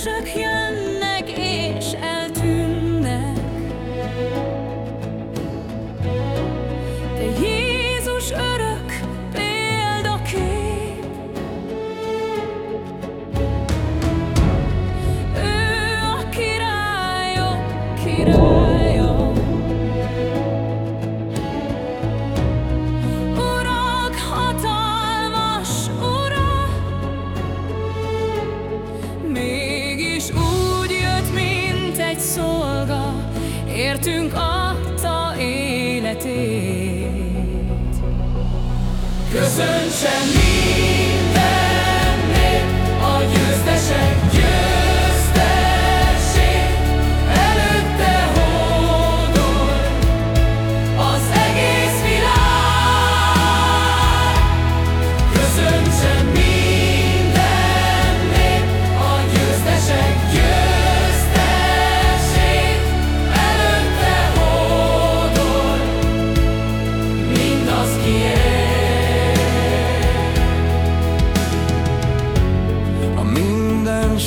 wszak ja értünk adta életét. Köszöntsem minden 哦名单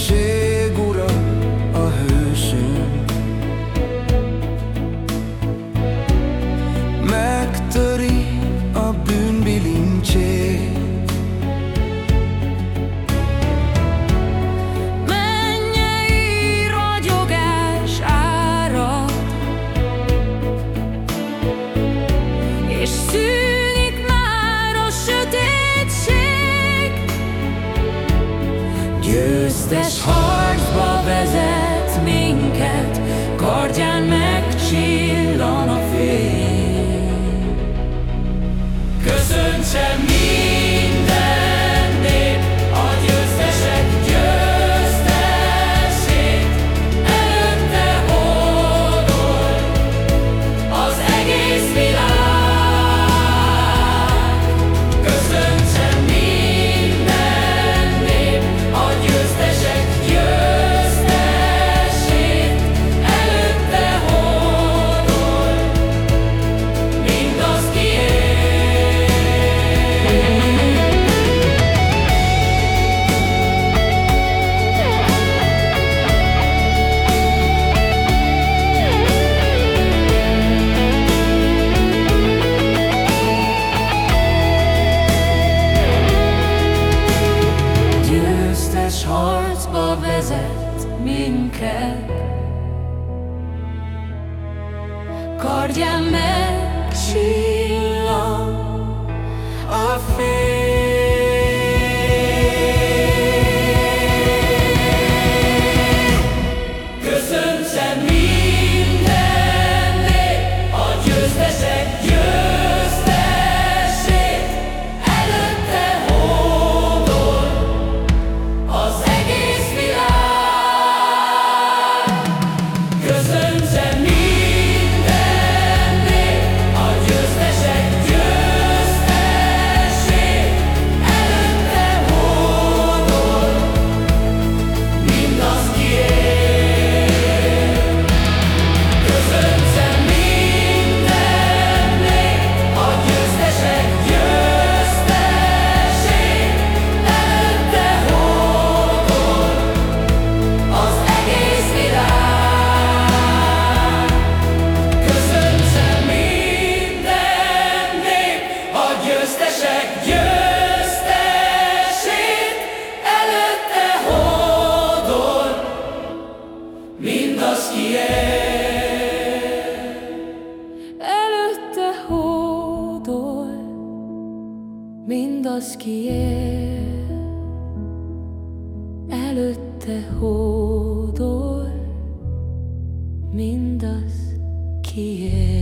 Győztes harcba vezet minket, harcba vezet minket. Kardján megcsillan a fény. mindaz kiél, előtte hódol, mindaz kiél.